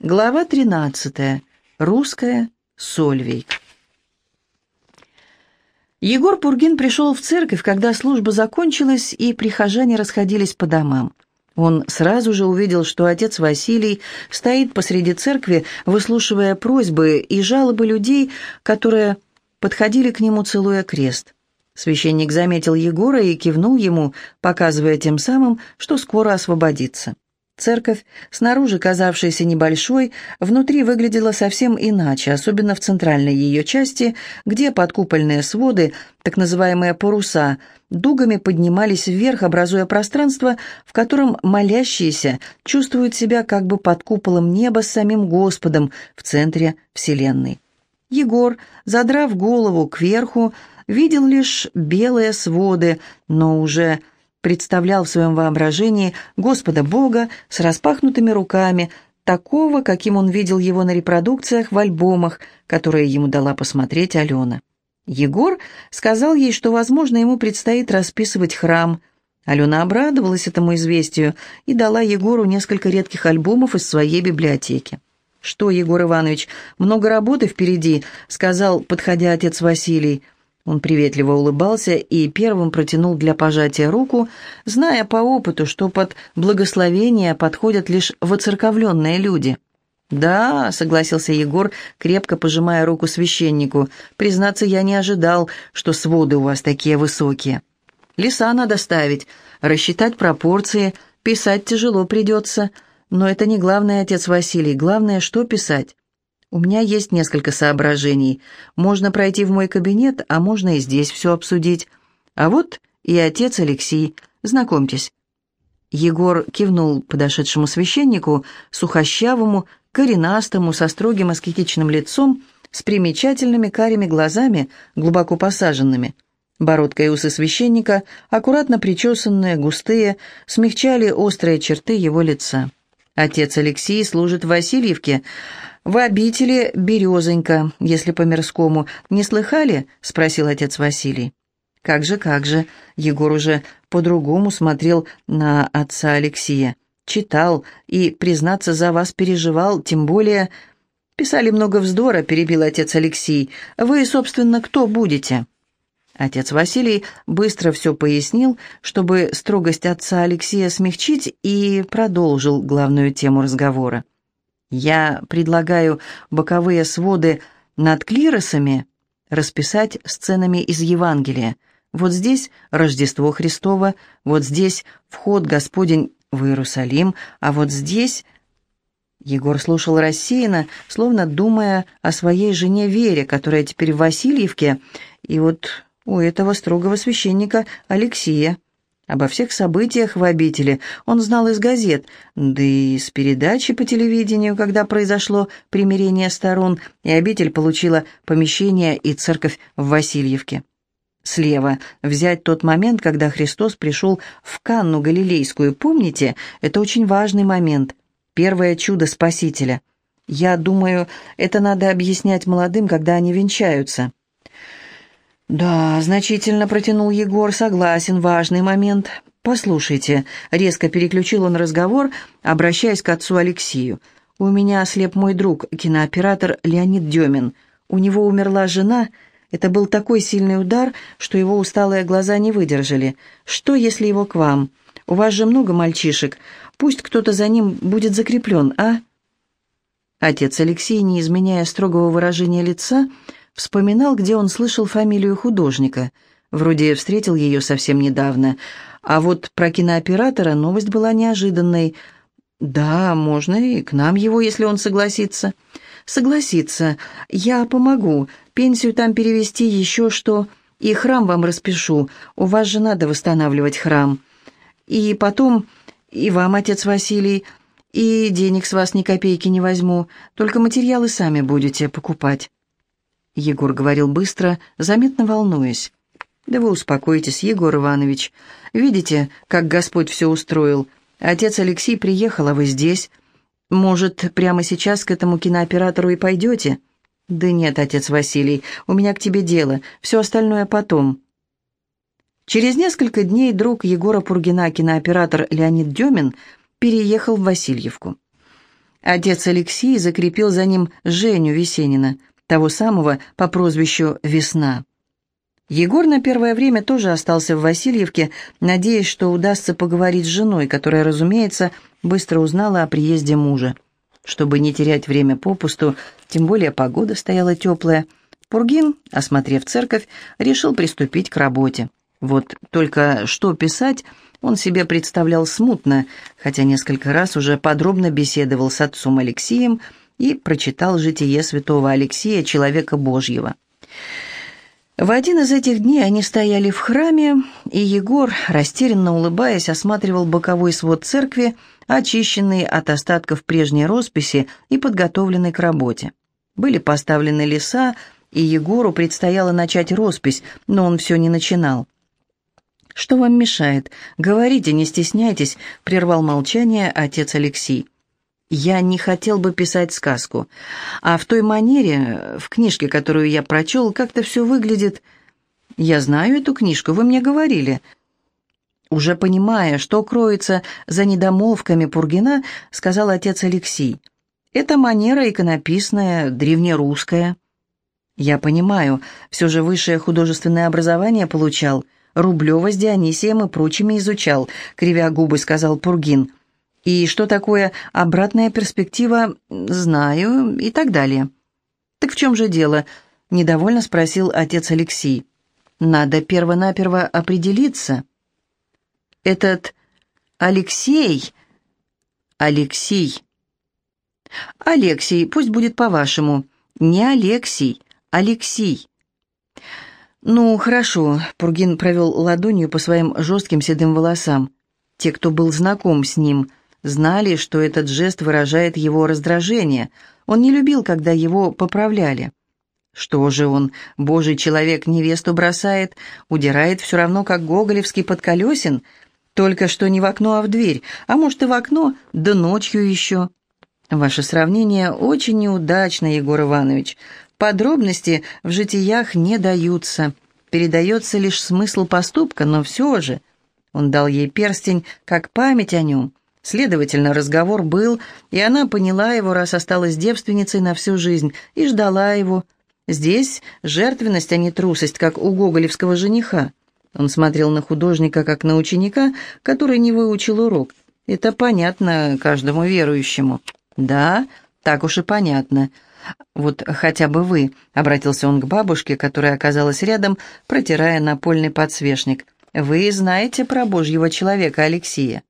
Глава 13. Русская. Сольвейк. Егор Пургин пришел в церковь, когда служба закончилась, и прихожане расходились по домам. Он сразу же увидел, что отец Василий стоит посреди церкви, выслушивая просьбы и жалобы людей, которые подходили к нему, целуя крест. Священник заметил Егора и кивнул ему, показывая тем самым, что скоро освободится. Церковь, снаружи казавшаяся небольшой, внутри выглядела совсем иначе, особенно в центральной ее части, где подкупольные своды, так называемые паруса, дугами поднимались вверх, образуя пространство, в котором молящиеся чувствуют себя как бы под куполом неба с самим Господом в центре Вселенной. Егор, задрав голову кверху, видел лишь белые своды, но уже представлял в своем воображении Господа Бога с распахнутыми руками, такого, каким он видел его на репродукциях в альбомах, которые ему дала посмотреть Алена. Егор сказал ей, что, возможно, ему предстоит расписывать храм. Алена обрадовалась этому известию и дала Егору несколько редких альбомов из своей библиотеки. «Что, Егор Иванович, много работы впереди», — сказал, подходя отец Василий. Он приветливо улыбался и первым протянул для пожатия руку, зная по опыту, что под благословение подходят лишь воцерковленные люди. «Да», — согласился Егор, крепко пожимая руку священнику, «признаться, я не ожидал, что своды у вас такие высокие. Леса надо ставить, рассчитать пропорции, писать тяжело придется, но это не главное, отец Василий, главное, что писать». «У меня есть несколько соображений. Можно пройти в мой кабинет, а можно и здесь все обсудить. А вот и отец Алексей. Знакомьтесь». Егор кивнул подошедшему священнику, сухощавому, коренастому, со строгим аскетичным лицом, с примечательными карими глазами, глубоко посаженными. Бородка и усы священника, аккуратно причесанные, густые, смягчали острые черты его лица. Отец Алексей служит в Васильевке, «В обители Березонька, если по-мирскому. Не слыхали?» — спросил отец Василий. «Как же, как же!» Егор уже по-другому смотрел на отца Алексея. Читал и, признаться, за вас переживал, тем более... «Писали много вздора», — перебил отец Алексей. «Вы, собственно, кто будете?» Отец Василий быстро все пояснил, чтобы строгость отца Алексея смягчить, и продолжил главную тему разговора. Я предлагаю боковые своды над клиросами расписать сценами из Евангелия. Вот здесь Рождество Христово, вот здесь вход Господень в Иерусалим, а вот здесь... Егор слушал рассеянно, словно думая о своей жене Вере, которая теперь в Васильевке, и вот у этого строгого священника Алексея. Обо всех событиях в обители он знал из газет, да и с передачи по телевидению, когда произошло примирение сторон, и обитель получила помещение и церковь в Васильевке. Слева взять тот момент, когда Христос пришел в Канну Галилейскую, помните? Это очень важный момент. Первое чудо Спасителя. Я думаю, это надо объяснять молодым, когда они венчаются. «Да, значительно протянул Егор, согласен, важный момент. Послушайте», — резко переключил он разговор, обращаясь к отцу Алексею. «У меня ослеп мой друг, кинооператор Леонид Демин. У него умерла жена. Это был такой сильный удар, что его усталые глаза не выдержали. Что, если его к вам? У вас же много мальчишек. Пусть кто-то за ним будет закреплен, а?» Отец Алексей, не изменяя строгого выражения лица, — Вспоминал, где он слышал фамилию художника. Вроде встретил ее совсем недавно. А вот про кинооператора новость была неожиданной. «Да, можно и к нам его, если он согласится». «Согласится. Я помогу. Пенсию там перевести, еще что. И храм вам распишу. У вас же надо восстанавливать храм. И потом, и вам, отец Василий, и денег с вас ни копейки не возьму. Только материалы сами будете покупать». Егор говорил быстро, заметно волнуясь. «Да вы успокойтесь, Егор Иванович. Видите, как Господь все устроил. Отец Алексей приехал, а вы здесь. Может, прямо сейчас к этому кинооператору и пойдете?» «Да нет, отец Василий, у меня к тебе дело. Все остальное потом». Через несколько дней друг Егора Пургина, кинооператор Леонид Демин, переехал в Васильевку. Отец Алексей закрепил за ним Женю Весенина, того самого по прозвищу «Весна». Егор на первое время тоже остался в Васильевке, надеясь, что удастся поговорить с женой, которая, разумеется, быстро узнала о приезде мужа. Чтобы не терять время попусту, тем более погода стояла теплая, Пургин, осмотрев церковь, решил приступить к работе. Вот только что писать он себе представлял смутно, хотя несколько раз уже подробно беседовал с отцом Алексеем и прочитал житие святого Алексея, человека Божьего. В один из этих дней они стояли в храме, и Егор, растерянно улыбаясь, осматривал боковой свод церкви, очищенный от остатков прежней росписи и подготовленный к работе. Были поставлены леса, и Егору предстояло начать роспись, но он все не начинал. «Что вам мешает? Говорите, не стесняйтесь», — прервал молчание отец Алексей. «Я не хотел бы писать сказку, а в той манере, в книжке, которую я прочел, как-то все выглядит...» «Я знаю эту книжку, вы мне говорили». Уже понимая, что кроется за недомолвками Пургина, сказал отец Алексей. «Это манера иконописная, древнерусская». «Я понимаю, все же высшее художественное образование получал». Рублева с Дионисием и прочими изучал», — кривя губы сказал Пургин. «И что такое обратная перспектива, знаю» и так далее. «Так в чем же дело?» — недовольно спросил отец Алексей. «Надо первонаперво определиться». «Этот Алексей...» «Алексей...» «Алексей, пусть будет по-вашему. Не Алексей, Алексей». «Ну, хорошо», — Пургин провел ладонью по своим жестким седым волосам. Те, кто был знаком с ним, знали, что этот жест выражает его раздражение. Он не любил, когда его поправляли. Что же он, божий человек, невесту бросает, удирает все равно, как гоголевский подколесен, только что не в окно, а в дверь, а может и в окно, да ночью еще. Ваше сравнение очень неудачно, Егор Иванович. Подробности в житиях не даются. Передается лишь смысл поступка, но все же. Он дал ей перстень, как память о нем. Следовательно, разговор был, и она поняла его, раз осталась девственницей на всю жизнь, и ждала его. Здесь жертвенность, а не трусость, как у гоголевского жениха. Он смотрел на художника, как на ученика, который не выучил урок. Это понятно каждому верующему. Да, так уж и понятно. «Вот хотя бы вы», — обратился он к бабушке, которая оказалась рядом, протирая напольный подсвечник. «Вы знаете про божьего человека Алексея?»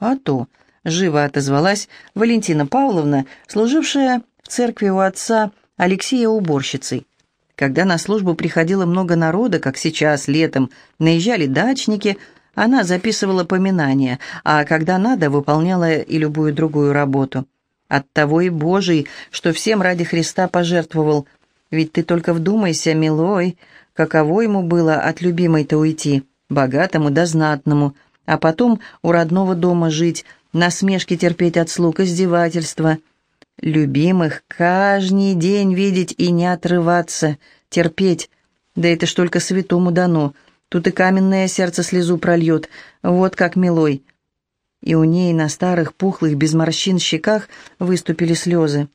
«А то», — живо отозвалась Валентина Павловна, служившая в церкви у отца Алексея уборщицей. Когда на службу приходило много народа, как сейчас, летом, наезжали дачники, она записывала поминания, а когда надо, выполняла и любую другую работу. Оттого и Божий, что всем ради Христа пожертвовал. Ведь ты только вдумайся, милой, каково ему было от любимой-то уйти, богатому да знатному, а потом у родного дома жить, насмешки терпеть от слуг, издевательства. Любимых каждый день видеть и не отрываться, терпеть. Да это ж только святому дано. Тут и каменное сердце слезу прольет. Вот как, милой, и у ней на старых, пухлых, без морщин щеках выступили слезы.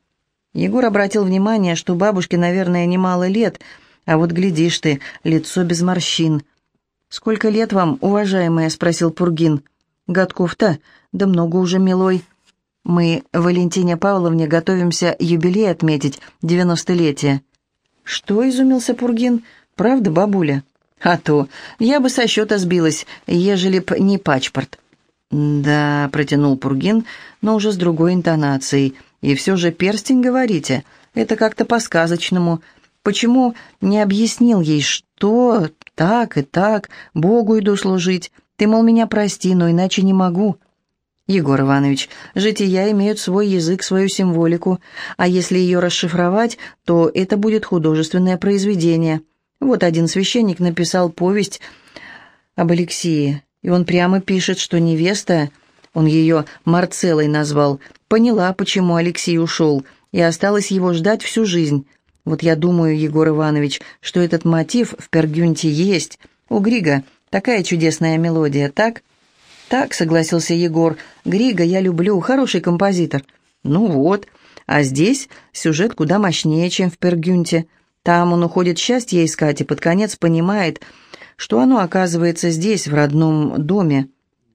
Егор обратил внимание, что бабушке, наверное, немало лет, а вот глядишь ты, лицо без морщин. «Сколько лет вам, уважаемая?» — спросил Пургин. «Годков-то? Да много уже, милой. Мы Валентине Павловне готовимся юбилей отметить, девяностолетие». «Что?» — изумился Пургин. «Правда, бабуля?» «А то. Я бы со счета сбилась, ежели б не пачпорт». «Да», — протянул Пургин, но уже с другой интонацией. «И все же перстень, говорите? Это как-то по-сказочному. Почему не объяснил ей, что так и так, Богу иду служить? Ты, мол, меня прости, но иначе не могу». «Егор Иванович, жития имеют свой язык, свою символику, а если ее расшифровать, то это будет художественное произведение. Вот один священник написал повесть об Алексее, и он прямо пишет, что невеста, он ее Марцелой назвал, поняла, почему Алексей ушел, и осталась его ждать всю жизнь. Вот я думаю, Егор Иванович, что этот мотив в Пергюнте есть. У Грига такая чудесная мелодия, так?» «Так», — согласился Егор. «Грига я люблю, хороший композитор. Ну вот, а здесь сюжет куда мощнее, чем в Пергюнте. Там он уходит счастье искать и под конец понимает, что оно оказывается здесь, в родном доме.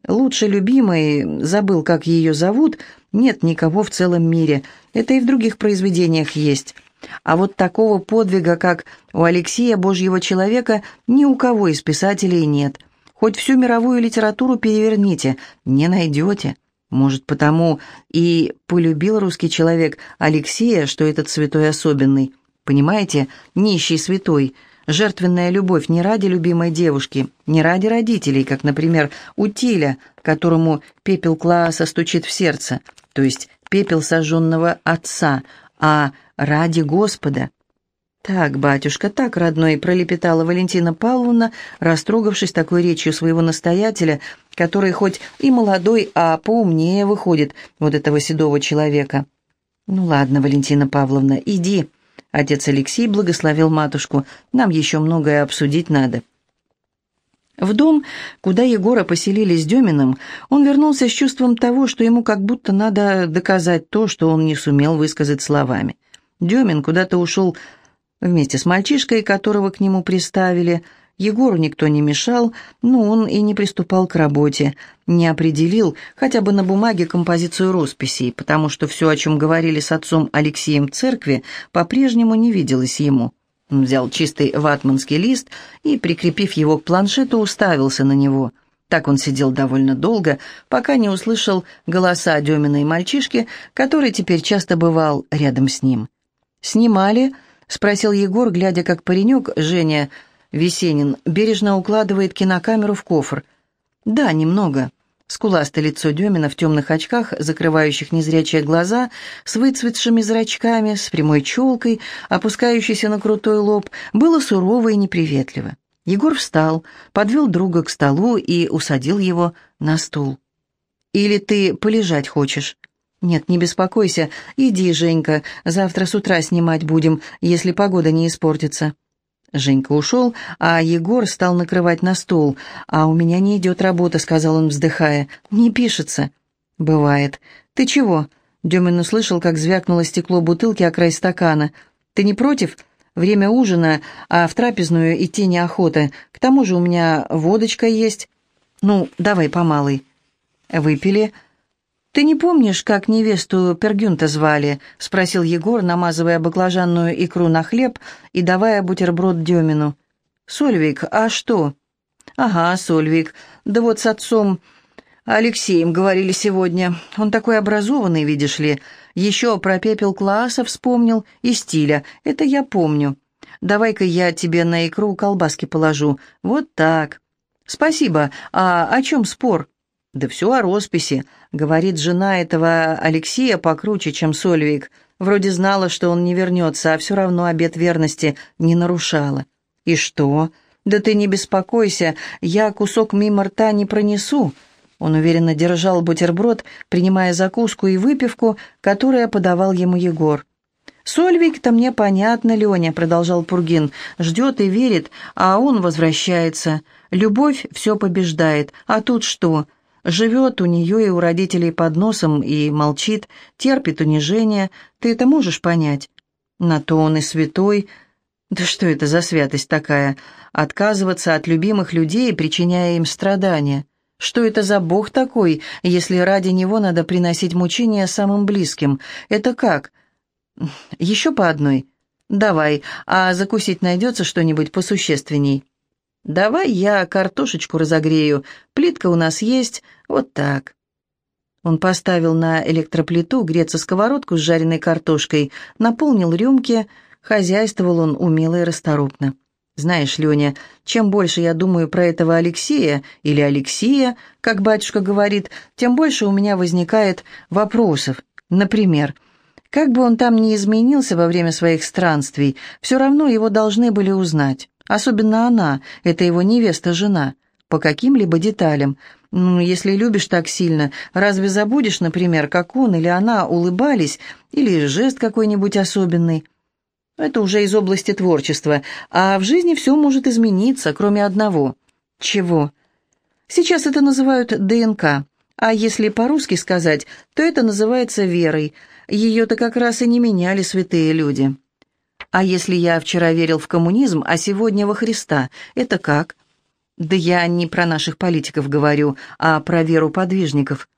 Лучше любимой, забыл, как ее зовут, нет никого в целом мире. Это и в других произведениях есть. А вот такого подвига, как у Алексея Божьего человека, ни у кого из писателей нет. Хоть всю мировую литературу переверните, не найдете. Может, потому и полюбил русский человек Алексея, что этот святой особенный. Понимаете, нищий святой, жертвенная любовь не ради любимой девушки, не ради родителей, как, например, у Тиля, которому пепел Клааса стучит в сердце, то есть пепел сожженного отца, а ради Господа. «Так, батюшка, так, родной», — пролепетала Валентина Павловна, растрогавшись такой речью своего настоятеля, который хоть и молодой, а поумнее выходит вот этого седого человека. «Ну ладно, Валентина Павловна, иди». Отец Алексей благословил матушку. «Нам еще многое обсудить надо». В дом, куда Егора поселили с Деминым, он вернулся с чувством того, что ему как будто надо доказать то, что он не сумел высказать словами. Демин куда-то ушел вместе с мальчишкой, которого к нему приставили. Егору никто не мешал, но он и не приступал к работе, не определил хотя бы на бумаге композицию росписей, потому что все, о чем говорили с отцом Алексеем церкви, по-прежнему не виделось ему. Он взял чистый ватманский лист и, прикрепив его к планшету, уставился на него. Так он сидел довольно долго, пока не услышал голоса Демина и мальчишки, который теперь часто бывал рядом с ним. «Снимали?» — спросил Егор, глядя, как паренек, Женя Весенин, бережно укладывает кинокамеру в кофр. «Да, немного». Скуластое лицо Демина в темных очках, закрывающих незрячие глаза, с выцветшими зрачками, с прямой челкой, опускающейся на крутой лоб, было сурово и неприветливо. Егор встал, подвел друга к столу и усадил его на стул. «Или ты полежать хочешь?» «Нет, не беспокойся. Иди, Женька, завтра с утра снимать будем, если погода не испортится». Женька ушел, а Егор стал накрывать на стол. «А у меня не идет работа», — сказал он, вздыхая. «Не пишется». «Бывает. Ты чего?» Демин услышал, как звякнуло стекло бутылки о край стакана. «Ты не против? Время ужина, а в трапезную идти неохота. К тому же у меня водочка есть. Ну, давай по малой». Выпили. «Ты не помнишь, как невесту Пергюнта звали?» — спросил Егор, намазывая баклажанную икру на хлеб и давая бутерброд Демину. «Сольвик, а что?» «Ага, Сольвик. Да вот с отцом Алексеем говорили сегодня. Он такой образованный, видишь ли. Еще про пепел класса вспомнил и стиля. Это я помню. Давай-ка я тебе на икру колбаски положу. Вот так. Спасибо. А о чем спор?» «Да все о росписи», — говорит жена этого Алексея покруче, чем Сольвик. Вроде знала, что он не вернется, а все равно обет верности не нарушала. «И что? Да ты не беспокойся, я кусок мимо рта не пронесу». Он уверенно держал бутерброд, принимая закуску и выпивку, которая подавал ему Егор. «Сольвик-то мне понятно, Леня», — продолжал Пургин, — «ждет и верит, а он возвращается. Любовь все побеждает, а тут что?» Живет у нее и у родителей под носом и молчит, терпит унижение. Ты это можешь понять? На то он и святой. Да что это за святость такая? Отказываться от любимых людей, причиняя им страдания. Что это за Бог такой, если ради него надо приносить мучения самым близким? Это как? Еще по одной? Давай, а закусить найдется что-нибудь посущественней? «Давай я картошечку разогрею. Плитка у нас есть. Вот так». Он поставил на электроплиту греться сковородку с жареной картошкой, наполнил рюмки. Хозяйствовал он умело и расторопно. «Знаешь, Леня, чем больше я думаю про этого Алексея, или Алексея, как батюшка говорит, тем больше у меня возникает вопросов. Например, как бы он там ни изменился во время своих странствий, все равно его должны были узнать. Особенно она, это его невеста-жена, по каким-либо деталям. Ну, если любишь так сильно, разве забудешь, например, как он или она улыбались, или жест какой-нибудь особенный? Это уже из области творчества, а в жизни все может измениться, кроме одного. Чего? Сейчас это называют ДНК, А если по-русски сказать, то это называется верой. Ее-то как раз и не меняли святые люди. А если я вчера верил в коммунизм, а сегодня во Христа, это как? Да я не про наших политиков говорю, а про веру подвижников.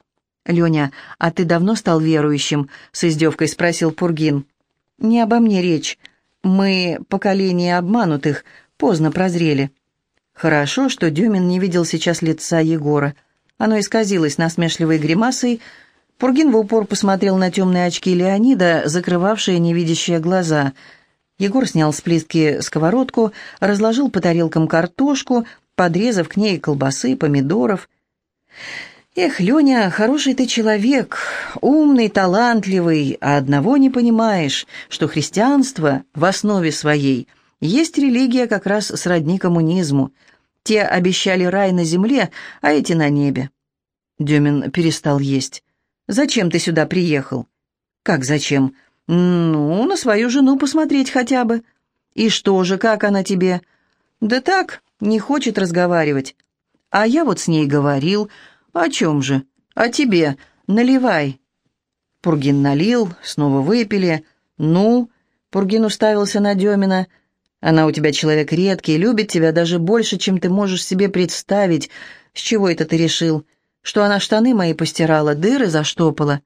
«Леня, а ты давно стал верующим?» — с издевкой спросил Пургин. «Не обо мне речь. Мы, поколение обманутых, поздно прозрели». Хорошо, что Дюмин не видел сейчас лица Егора. Оно исказилось насмешливой гримасой. Пургин в упор посмотрел на темные очки Леонида, закрывавшие невидящие глаза. Егор снял с плитки сковородку, разложил по тарелкам картошку, подрезав к ней колбасы, помидоров. «Эх, Леня, хороший ты человек, умный, талантливый, а одного не понимаешь, что христианство в основе своей есть религия как раз сродни коммунизму, те обещали рай на земле, а эти на небе. Демин перестал есть. «Зачем ты сюда приехал?» «Как зачем?» «Ну, на свою жену посмотреть хотя бы». «И что же, как она тебе?» «Да так, не хочет разговаривать». «А я вот с ней говорил. О чем же? О тебе. Наливай». Пургин налил, снова выпили. «Ну?» Пургин уставился на Демина – она у тебя человек редкий, любит тебя даже больше, чем ты можешь себе представить. С чего это ты решил? Что она штаны мои постирала, дыры заштопала?»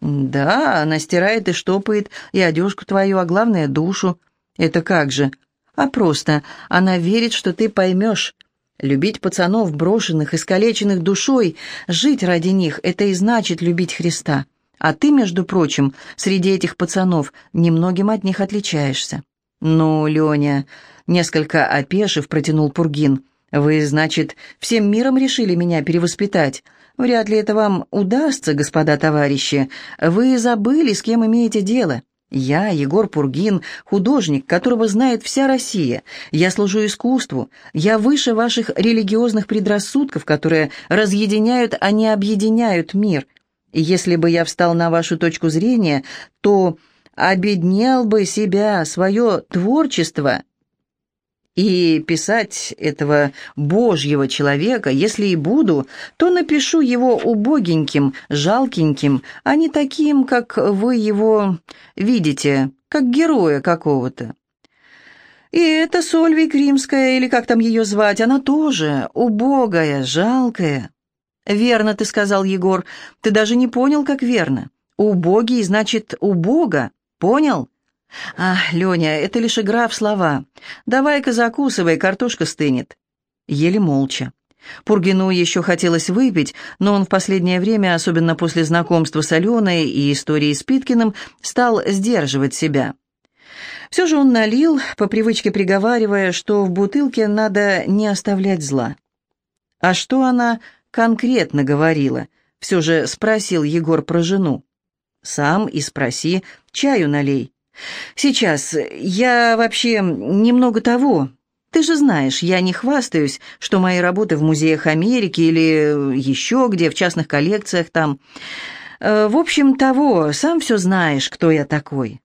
«Да, она стирает и штопает и одежку твою, а главное, душу. Это как же? А просто она верит, что ты поймешь. Любить пацанов, брошенных, искалеченных душой, жить ради них — это и значит любить Христа. А ты, между прочим, среди этих пацанов немногим от них отличаешься». «Ну, Леня», — несколько опешив, протянул Пургин, «вы, значит, всем миром решили меня перевоспитать? Вряд ли это вам удастся, господа товарищи. Вы забыли, с кем имеете дело». «Я, Егор Пургин, художник, которого знает вся Россия. Я служу искусству. Я выше ваших религиозных предрассудков, которые разъединяют, а не объединяют мир. Если бы я встал на вашу точку зрения, то обеднел бы себя, свое творчество и писать этого божьего человека, если и буду, то напишу его убогеньким, жалкеньким, а не таким, как вы его видите, как героя какого-то. И эта Сольвик Римская, или как там ее звать, она тоже убогая, жалкая. «Верно ты сказал, Егор, ты даже не понял, как верно. Убогий значит убого. Понял? А, Леня, это лишь игра в слова. Давай-ка закусывай, картошка стынет. Еле молча. Пургину еще хотелось выпить, но он в последнее время, особенно после знакомства с Аленой и истории с Питкиным, стал сдерживать себя. Все же он налил, по привычке приговаривая, что в бутылке надо не оставлять зла. А что она конкретно говорила? Все же спросил Егор про жену. Сам и спроси, чаю налей. Сейчас, я вообще немного того. Ты же знаешь, я не хвастаюсь, что мои работы в музеях Америки или еще где, в частных коллекциях там. Э, в общем, того, сам все знаешь, кто я такой.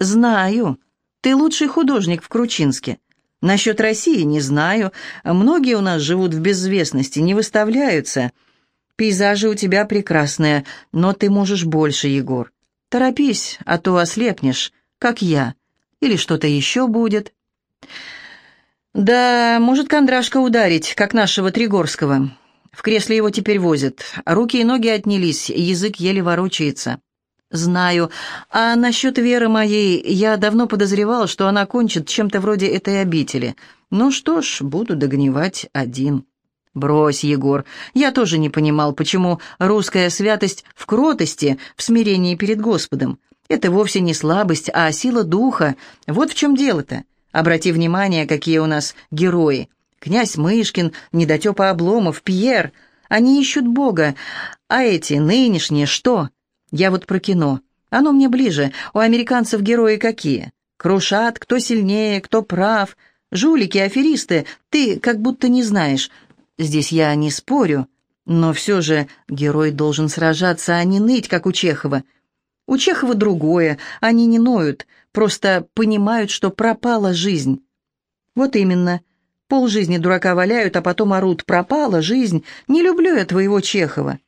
Знаю. Ты лучший художник в Кручинске. Насчет России не знаю. Многие у нас живут в безвестности, не выставляются. Пейзажи у тебя прекрасные, но ты можешь больше, Егор. Торопись, а то ослепнешь, как я. Или что-то еще будет. Да, может Кондрашка ударить, как нашего Тригорского. В кресле его теперь возят. Руки и ноги отнялись, язык еле ворочается. Знаю. А насчет веры моей, я давно подозревал, что она кончит чем-то вроде этой обители. Ну что ж, буду догнивать один. «Брось, Егор, я тоже не понимал, почему русская святость в кротости, в смирении перед Господом. Это вовсе не слабость, а сила духа. Вот в чем дело-то. Обрати внимание, какие у нас герои. Князь Мышкин, недотепа Обломов, Пьер. Они ищут Бога. А эти, нынешние, что? Я вот про кино. Оно мне ближе. У американцев герои какие? Крушат, кто сильнее, кто прав. Жулики, аферисты. Ты как будто не знаешь. Здесь я не спорю, но все же герой должен сражаться, а не ныть, как у Чехова. У Чехова другое, они не ноют, просто понимают, что пропала жизнь. Вот именно. Пол жизни дурака валяют, а потом орут «пропала жизнь, не люблю я твоего Чехова».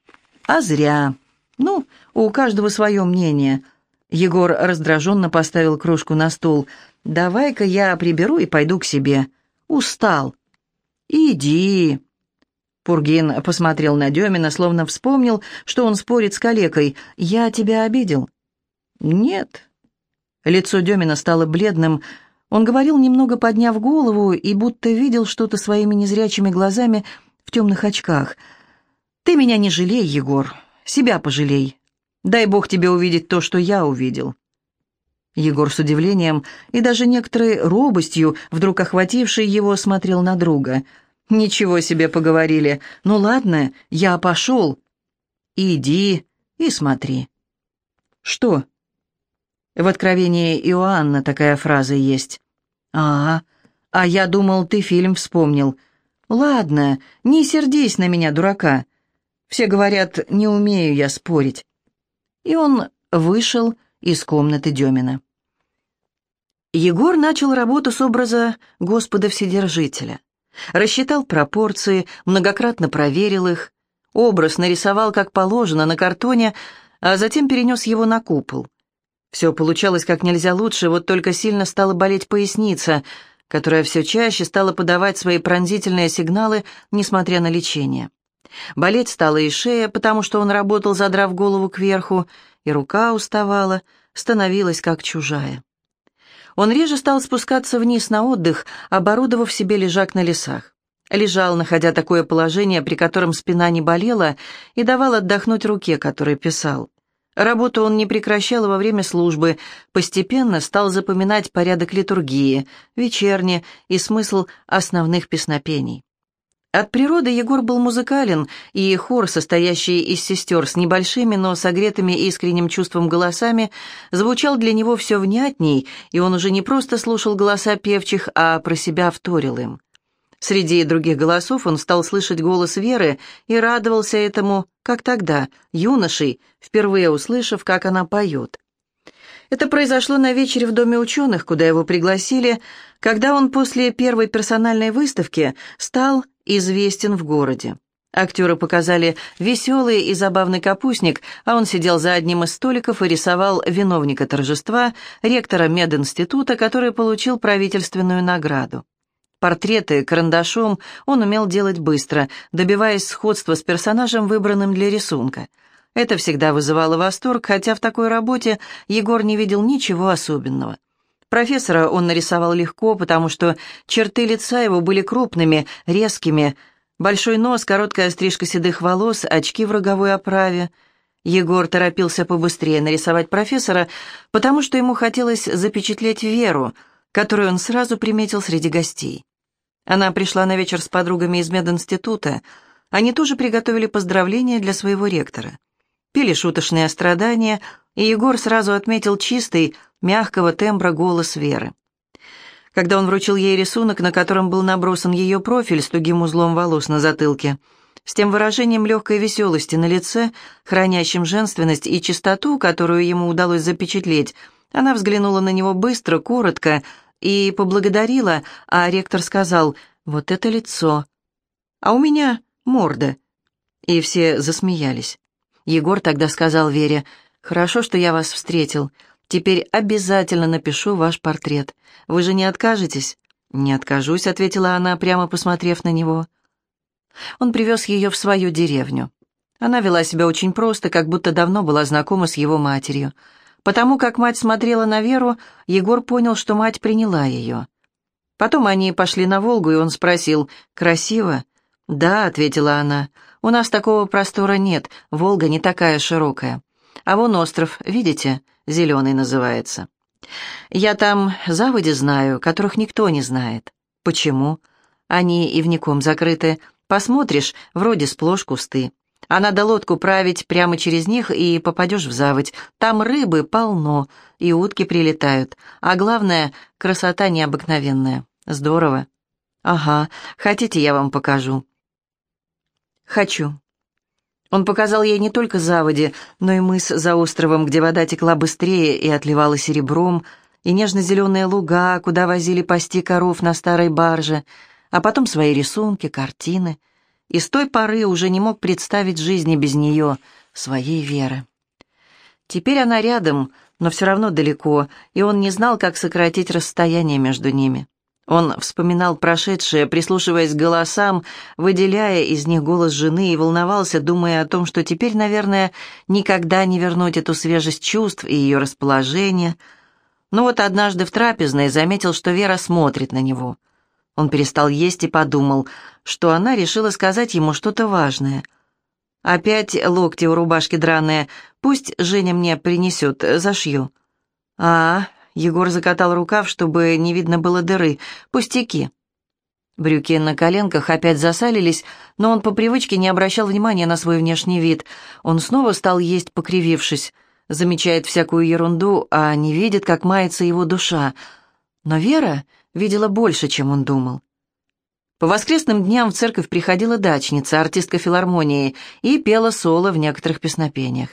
А зря. Ну, у каждого свое мнение. Егор раздраженно поставил кружку на стол. «Давай-ка я приберу и пойду к себе. Устал». «Иди». Пургин посмотрел на Демина, словно вспомнил, что он спорит с калекой. «Я тебя обидел?» «Нет». Лицо Демина стало бледным. Он говорил, немного подняв голову, и будто видел что-то своими незрячими глазами в темных очках. «Ты меня не жалей, Егор. Себя пожалей. Дай Бог тебе увидеть то, что я увидел». Егор с удивлением и даже некоторой робостью, вдруг охватившей его, смотрел на друга. «Ничего себе поговорили. Ну ладно, я пошел. Иди и смотри». «Что?» В Откровении Иоанна такая фраза есть. «А, а я думал, ты фильм вспомнил. Ладно, не сердись на меня, дурака. Все говорят, не умею я спорить». И он вышел из комнаты Демина. Егор начал работу с образа Господа Вседержителя. Рассчитал пропорции, многократно проверил их, образ нарисовал как положено на картоне, а затем перенес его на купол. Все получалось как нельзя лучше, вот только сильно стала болеть поясница, которая все чаще стала подавать свои пронзительные сигналы, несмотря на лечение. Болеть стала и шея, потому что он работал, задрав голову кверху, и рука уставала, становилась как чужая. Он реже стал спускаться вниз на отдых, оборудовав себе лежак на лесах. Лежал, находя такое положение, при котором спина не болела, и давал отдохнуть руке, которой писал. Работу он не прекращал во время службы, постепенно стал запоминать порядок литургии, вечерни и смысл основных песнопений. От природы Егор был музыкален, и хор, состоящий из сестер с небольшими, но согретыми искренним чувством голосами, звучал для него все внятней, и он уже не просто слушал голоса певчих, а про себя вторил им. Среди других голосов он стал слышать голос Веры и радовался этому, как тогда, юношей, впервые услышав, как она поет. Это произошло на вечере в Доме ученых, куда его пригласили, когда он после первой персональной выставки стал известен в городе. Актеры показали веселый и забавный капустник, а он сидел за одним из столиков и рисовал виновника торжества, ректора мединститута, который получил правительственную награду. Портреты карандашом он умел делать быстро, добиваясь сходства с персонажем, выбранным для рисунка. Это всегда вызывало восторг, хотя в такой работе Егор не видел ничего особенного. Профессора он нарисовал легко, потому что черты лица его были крупными, резкими. Большой нос, короткая стрижка седых волос, очки в роговой оправе. Егор торопился побыстрее нарисовать профессора, потому что ему хотелось запечатлеть Веру, которую он сразу приметил среди гостей. Она пришла на вечер с подругами из мединститута. Они тоже приготовили поздравления для своего ректора. Пели шуточные страдания, и Егор сразу отметил чистый, мягкого тембра голос Веры. Когда он вручил ей рисунок, на котором был набросан ее профиль с тугим узлом волос на затылке, с тем выражением легкой веселости на лице, хранящим женственность и чистоту, которую ему удалось запечатлеть, она взглянула на него быстро, коротко и поблагодарила, а ректор сказал «Вот это лицо!» «А у меня морда!» И все засмеялись. Егор тогда сказал Вере «Хорошо, что я вас встретил. Теперь обязательно напишу ваш портрет. Вы же не откажетесь?» «Не откажусь», — ответила она, прямо посмотрев на него. Он привез ее в свою деревню. Она вела себя очень просто, как будто давно была знакома с его матерью. Потому как мать смотрела на Веру, Егор понял, что мать приняла ее. Потом они пошли на Волгу, и он спросил, «Красиво?» «Да», — ответила она, — «у нас такого простора нет, Волга не такая широкая. А вон остров, видите?» Зеленый называется. Я там заводи знаю, которых никто не знает. Почему? Они и вником закрыты. Посмотришь, вроде сплошь кусты. А надо лодку править прямо через них, и попадешь в заводь. Там рыбы полно, и утки прилетают. А главное, красота необыкновенная. Здорово. Ага, хотите, я вам покажу? Хочу. Он показал ей не только заводи, но и мыс за островом, где вода текла быстрее и отливала серебром, и нежно-зеленые луга, куда возили пасти коров на старой барже, а потом свои рисунки, картины. и с той поры уже не мог представить жизни без нее, своей веры. Теперь она рядом, но все равно далеко, и он не знал, как сократить расстояние между ними. Он вспоминал прошедшее, прислушиваясь к голосам, выделяя из них голос жены и волновался, думая о том, что теперь, наверное, никогда не вернуть эту свежесть чувств и ее расположение. Но вот однажды в трапезной заметил, что Вера смотрит на него. Он перестал есть и подумал, что она решила сказать ему что-то важное. «Опять локти у рубашки драные. Пусть Женя мне принесет, зашью». «А, Егор закатал рукав, чтобы не видно было дыры. «Пустяки». Брюки на коленках опять засалились, но он по привычке не обращал внимания на свой внешний вид. Он снова стал есть, покривившись. Замечает всякую ерунду, а не видит, как мается его душа. Но Вера видела больше, чем он думал. По воскресным дням в церковь приходила дачница, артистка филармонии, и пела соло в некоторых песнопениях.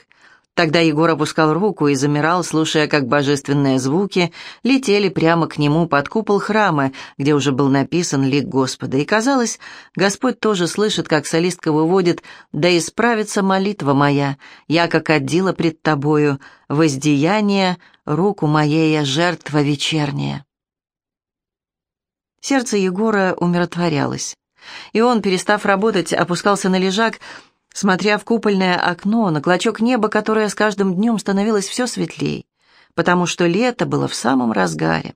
Тогда Егор опускал руку и замирал, слушая, как божественные звуки летели прямо к нему под купол храма, где уже был написан лик Господа. И казалось, Господь тоже слышит, как солистка выводит «Да исправится молитва моя, я как отдила пред тобою, воздеяние, руку моей жертва вечерняя». Сердце Егора умиротворялось. И он, перестав работать, опускался на лежак, смотря в купольное окно, на клочок неба, которое с каждым днем становилось все светлее, потому что лето было в самом разгаре.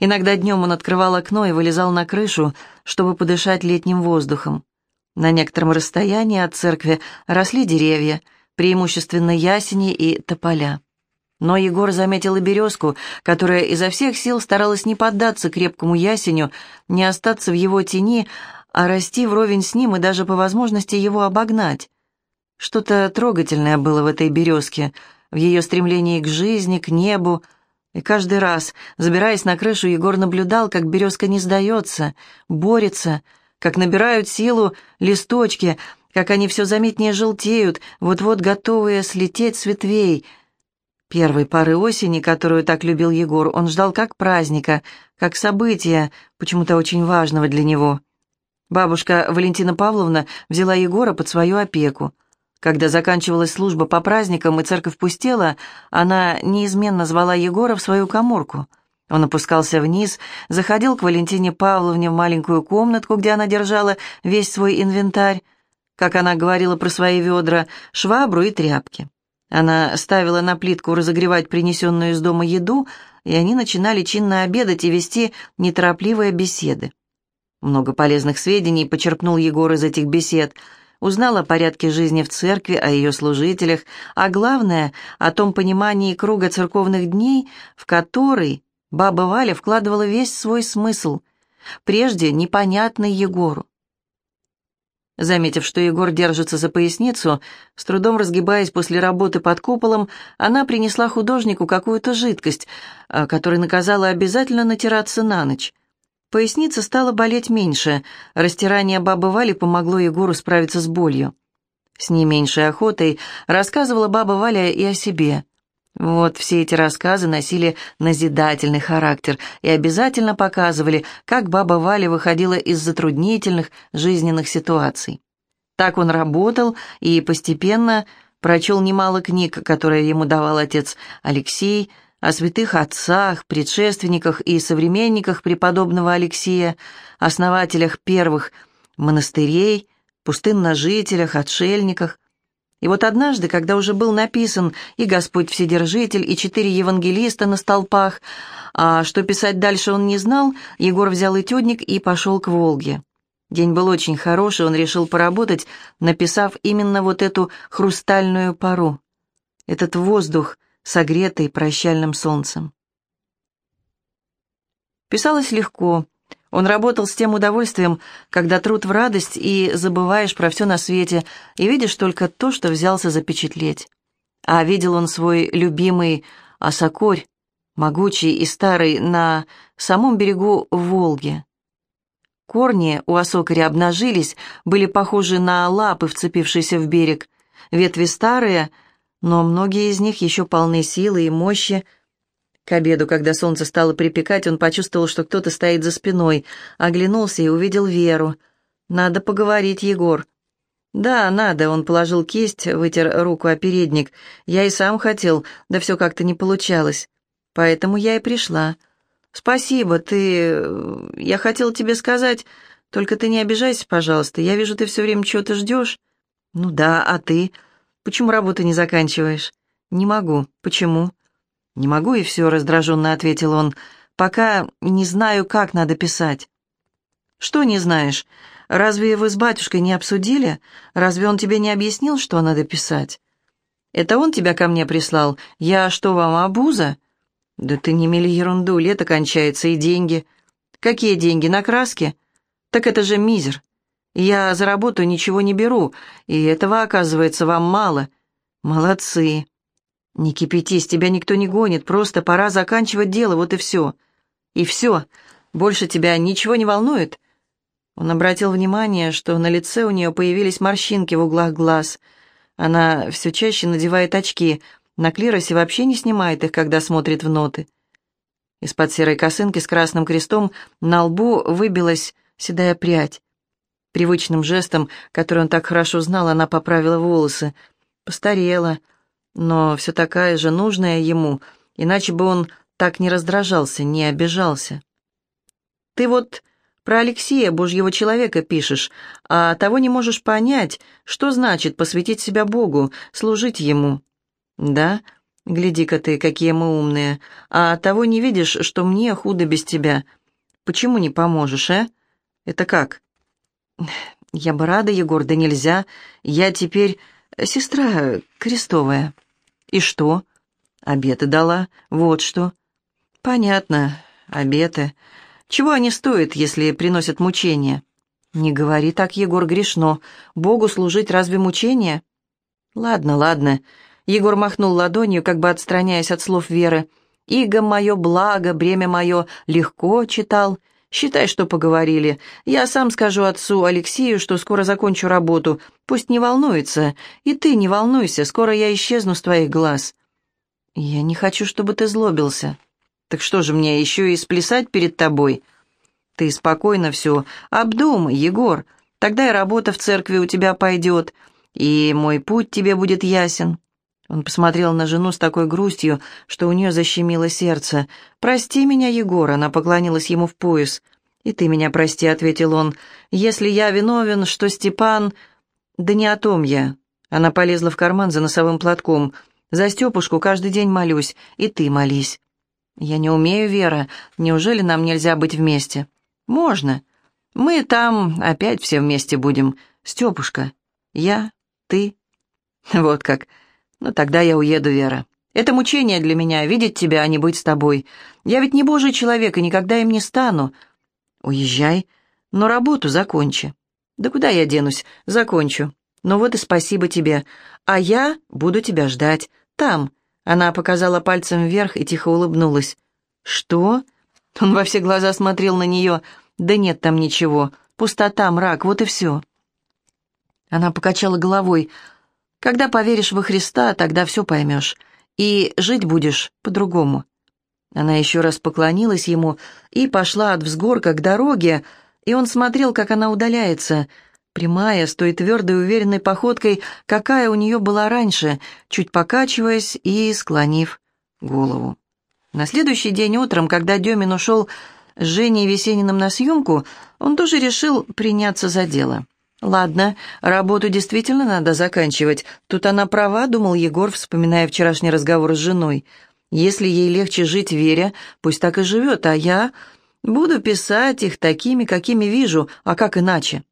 Иногда днем он открывал окно и вылезал на крышу, чтобы подышать летним воздухом. На некотором расстоянии от церкви росли деревья, преимущественно ясени и тополя. Но Егор заметил и березку, которая изо всех сил старалась не поддаться крепкому ясеню, не остаться в его тени, а расти вровень с ним и даже по возможности его обогнать. Что-то трогательное было в этой березке, в ее стремлении к жизни, к небу, и каждый раз, забираясь на крышу, Егор наблюдал, как березка не сдается, борется, как набирают силу листочки, как они все заметнее желтеют, вот-вот готовые слететь с ветвей. Первой пары осени, которую так любил Егор, он ждал как праздника, как события, почему-то очень важного для него — Бабушка Валентина Павловна взяла Егора под свою опеку. Когда заканчивалась служба по праздникам и церковь пустела, она неизменно звала Егора в свою коморку. Он опускался вниз, заходил к Валентине Павловне в маленькую комнатку, где она держала весь свой инвентарь, как она говорила про свои ведра, швабру и тряпки. Она ставила на плитку разогревать принесенную из дома еду, и они начинали чинно обедать и вести неторопливые беседы. Много полезных сведений почерпнул Егор из этих бесед, узнал о порядке жизни в церкви, о ее служителях, а главное, о том понимании круга церковных дней, в который баба Валя вкладывала весь свой смысл, прежде непонятный Егору. Заметив, что Егор держится за поясницу, с трудом разгибаясь после работы под куполом, она принесла художнику какую-то жидкость, э, которой наказала обязательно натираться на ночь. Поясница стала болеть меньше. Растирание бабы Вали помогло Егору справиться с болью. С не меньшей охотой рассказывала баба Валя и о себе. Вот все эти рассказы носили назидательный характер и обязательно показывали, как баба Валя выходила из затруднительных жизненных ситуаций. Так он работал и постепенно прочел немало книг, которые ему давал отец Алексей, о святых отцах, предшественниках и современниках преподобного Алексея, основателях первых монастырей, пустынножителях, отшельниках. И вот однажды, когда уже был написан и Господь Вседержитель, и четыре евангелиста на столпах, а что писать дальше он не знал, Егор взял этюдник и пошел к Волге. День был очень хороший, он решил поработать, написав именно вот эту хрустальную пару. Этот воздух, согретый прощальным солнцем. Писалось легко. Он работал с тем удовольствием, когда труд в радость и забываешь про все на свете, и видишь только то, что взялся запечатлеть. А видел он свой любимый осокорь, могучий и старый, на самом берегу Волги. Корни у осокоря обнажились, были похожи на лапы, вцепившиеся в берег. Ветви старые, но многие из них еще полны силы и мощи. К обеду, когда солнце стало припекать, он почувствовал, что кто-то стоит за спиной, оглянулся и увидел Веру. «Надо поговорить, Егор». «Да, надо», — он положил кисть, вытер руку о передник. «Я и сам хотел, да все как-то не получалось. Поэтому я и пришла». «Спасибо, ты... Я хотел тебе сказать, только ты не обижайся, пожалуйста. Я вижу, ты все время чего-то ждешь». «Ну да, а ты? Почему работу не заканчиваешь?» «Не могу. Почему?» «Не могу, и все», — раздраженно ответил он. «Пока не знаю, как надо писать». «Что не знаешь? Разве вы с батюшкой не обсудили? Разве он тебе не объяснил, что надо писать?» «Это он тебя ко мне прислал? Я что, вам обуза?» «Да ты не мели ерунду, лето кончается, и деньги». «Какие деньги, на краске?» «Так это же мизер. Я за работу ничего не беру, и этого, оказывается, вам мало». «Молодцы». «Не кипятись, тебя никто не гонит, просто пора заканчивать дело, вот и все». «И все? Больше тебя ничего не волнует?» Он обратил внимание, что на лице у нее появились морщинки в углах глаз. Она все чаще надевает очки, на клиросе вообще не снимает их, когда смотрит в ноты. Из-под серой косынки с красным крестом на лбу выбилась седая прядь. Привычным жестом, который он так хорошо знал, она поправила волосы. Постарела, но все такая же нужная ему, иначе бы он так не раздражался, не обижался. «Ты вот про Алексея, божьего человека, пишешь, а того не можешь понять, что значит посвятить себя Богу, служить Ему». «Да? Гляди-ка ты, какие мы умные. А того не видишь, что мне худо без тебя. Почему не поможешь, а? Это как?» «Я бы рада, Егор, да нельзя. Я теперь сестра крестовая». «И что?» «Обеты дала. Вот что». «Понятно. Обеты. Чего они стоят, если приносят мучения?» «Не говори так, Егор, грешно. Богу служить разве мучение?» «Ладно, ладно». Егор махнул ладонью, как бы отстраняясь от слов Веры. «Иго мое благо, бремя мое легко», — читал. «Считай, что поговорили. Я сам скажу отцу Алексею, что скоро закончу работу. Пусть не волнуется. И ты не волнуйся, скоро я исчезну с твоих глаз». «Я не хочу, чтобы ты злобился». «Так что же мне, еще и сплясать перед тобой?» «Ты спокойно все обдумай, Егор. Тогда и работа в церкви у тебя пойдет, и мой путь тебе будет ясен». Он посмотрел на жену с такой грустью, что у нее защемило сердце. «Прости меня, Егор», — она поклонилась ему в пояс. «И ты меня прости», — ответил он. «Если я виновен, что Степан...» «Да не о том я». Она полезла в карман за носовым платком. «За Степушку каждый день молюсь, и ты молись». «Я не умею, Вера. Неужели нам нельзя быть вместе?» «Можно. Мы там опять все вместе будем. Степушка, я, ты». «Вот как. «Ну, тогда я уеду, Вера. Это мучение для меня, видеть тебя, а не быть с тобой. Я ведь не божий человек и никогда им не стану. Уезжай, но работу закончи». «Да куда я денусь? Закончу. Ну вот и спасибо тебе. А я буду тебя ждать. Там». Она показала пальцем вверх и тихо улыбнулась. «Что?» Он во все глаза смотрел на нее. «Да нет там ничего. Пустота, мрак, вот и все». Она покачала головой. Когда поверишь во Христа, тогда все поймешь. И жить будешь по-другому». Она еще раз поклонилась ему и пошла от взгорка к дороге, и он смотрел, как она удаляется, прямая, с той твердой уверенной походкой, какая у нее была раньше, чуть покачиваясь и склонив голову. На следующий день утром, когда Демин ушел с Женей Весениным на съемку, он тоже решил приняться за дело. «Ладно, работу действительно надо заканчивать. Тут она права», — думал Егор, вспоминая вчерашний разговор с женой. «Если ей легче жить Вере, пусть так и живет, а я буду писать их такими, какими вижу, а как иначе?»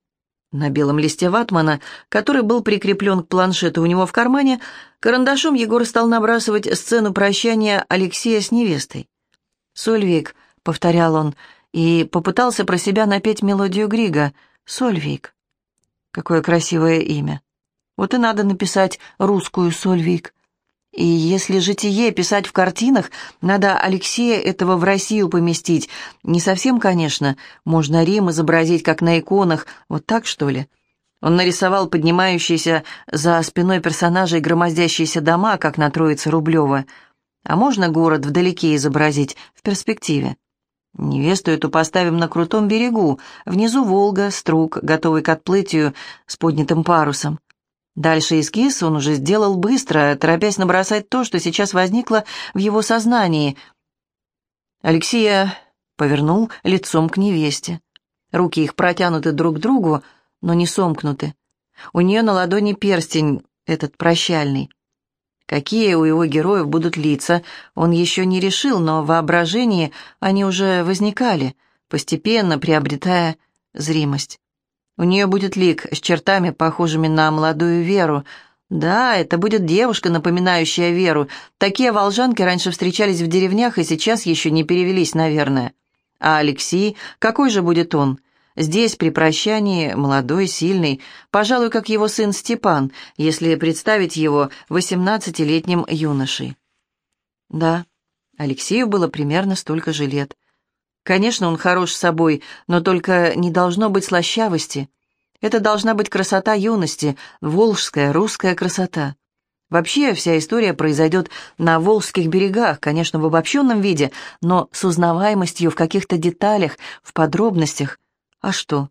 На белом листе ватмана, который был прикреплен к планшету у него в кармане, карандашом Егор стал набрасывать сцену прощания Алексея с невестой. «Сольвик», — повторял он, и попытался про себя напеть мелодию Грига. «Сольвик». Какое красивое имя. Вот и надо написать русскую Сольвик. И если житие писать в картинах, надо Алексея этого в Россию поместить. Не совсем, конечно. Можно Рим изобразить, как на иконах. Вот так, что ли? Он нарисовал поднимающиеся за спиной персонажей громоздящиеся дома, как на Троице Рублева. А можно город вдалеке изобразить, в перспективе. Невесту эту поставим на крутом берегу. Внизу Волга, струк, готовый к отплытию с поднятым парусом. Дальше эскиз он уже сделал быстро, торопясь набросать то, что сейчас возникло в его сознании. Алексея повернул лицом к невесте. Руки их протянуты друг к другу, но не сомкнуты. У нее на ладони перстень, этот прощальный. Какие у его героев будут лица, он еще не решил, но в воображении они уже возникали, постепенно приобретая зримость. У нее будет лик с чертами, похожими на молодую Веру. Да, это будет девушка, напоминающая Веру. Такие волжанки раньше встречались в деревнях и сейчас еще не перевелись, наверное. А Алексей, какой же будет он? Здесь, при прощании, молодой, сильный, пожалуй, как его сын Степан, если представить его восемнадцатилетним юношей. Да, Алексею было примерно столько же лет. Конечно, он хорош собой, но только не должно быть слащавости. Это должна быть красота юности, волжская, русская красота. Вообще, вся история произойдет на Волжских берегах, конечно, в обобщенном виде, но с узнаваемостью в каких-то деталях, в подробностях – а что?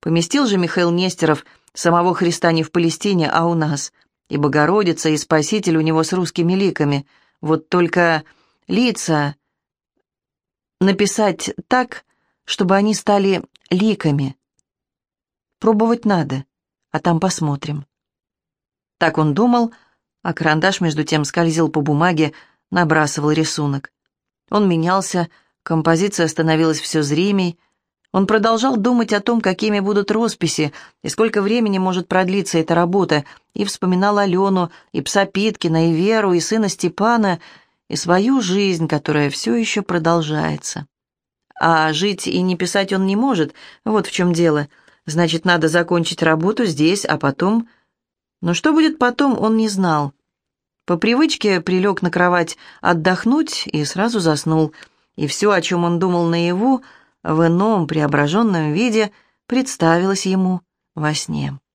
Поместил же Михаил Нестеров самого Христа не в Палестине, а у нас. И Богородица, и Спаситель у него с русскими ликами. Вот только лица написать так, чтобы они стали ликами. Пробовать надо, а там посмотрим. Так он думал, а карандаш между тем скользил по бумаге, набрасывал рисунок. Он менялся, композиция становилась все зримей, он продолжал думать о том, какими будут росписи и сколько времени может продлиться эта работа, и вспоминал Алену, и пса Питкина, и Веру, и сына Степана, и свою жизнь, которая все еще продолжается. А жить и не писать он не может, вот в чем дело. Значит, надо закончить работу здесь, а потом... Но что будет потом, он не знал. По привычке прилег на кровать отдохнуть и сразу заснул. И все, о чем он думал наяву, в ином преображенном виде представилось ему во сне.